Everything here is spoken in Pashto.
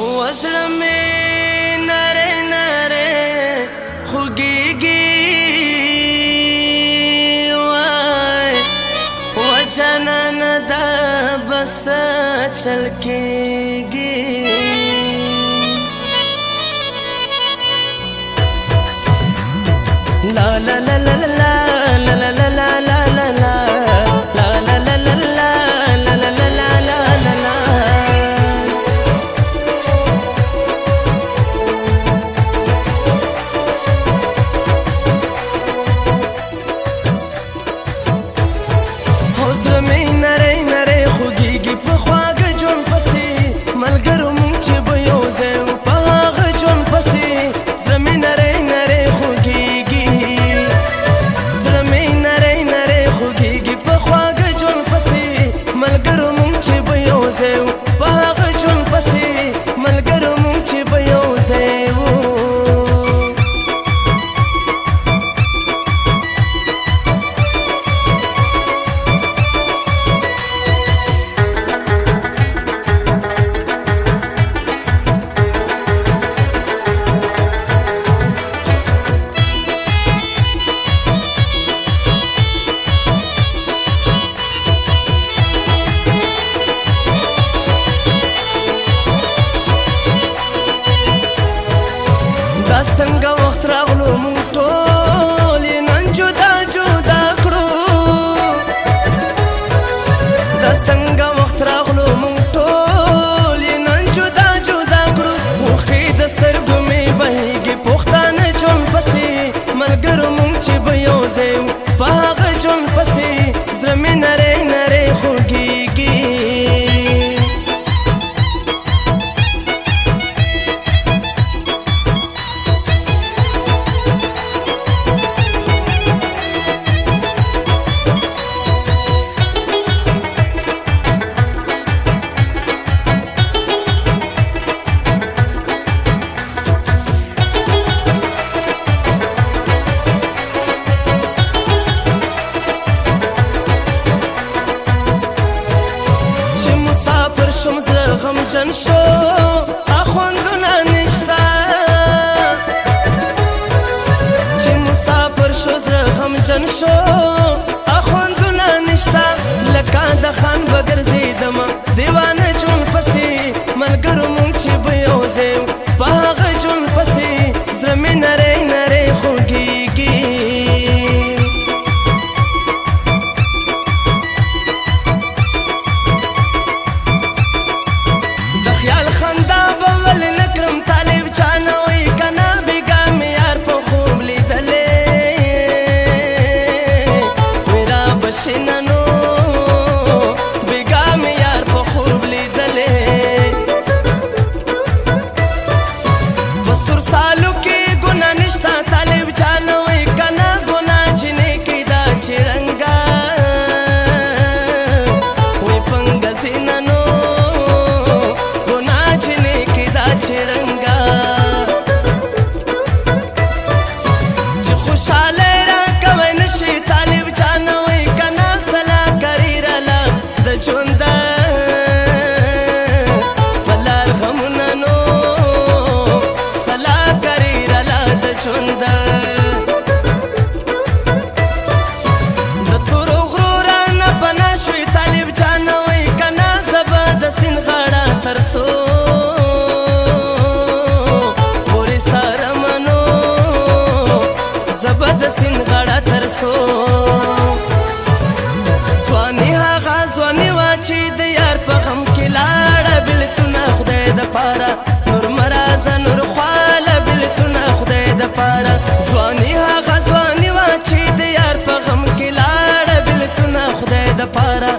وزړه مې نره نره خوږیږي وای وجنن د بس چل کېږي لا لا لا لا شیننو بیګام یار په خوب لیدلې بسر سالو کې ګنا نشتا طالب جانو کنا ګنا چنه کې دا چرنګا وې پنګ سیننو ګنا چنه کې دا چرنګا چې خوشاله په غم کې لاړه بلتونه خدای د پاره نور مرازه نور خواله بلتونه خدای د پاره ځواني هغه ځواني وا چې د یار په غم کې لاړه بلتونه خدای د پاره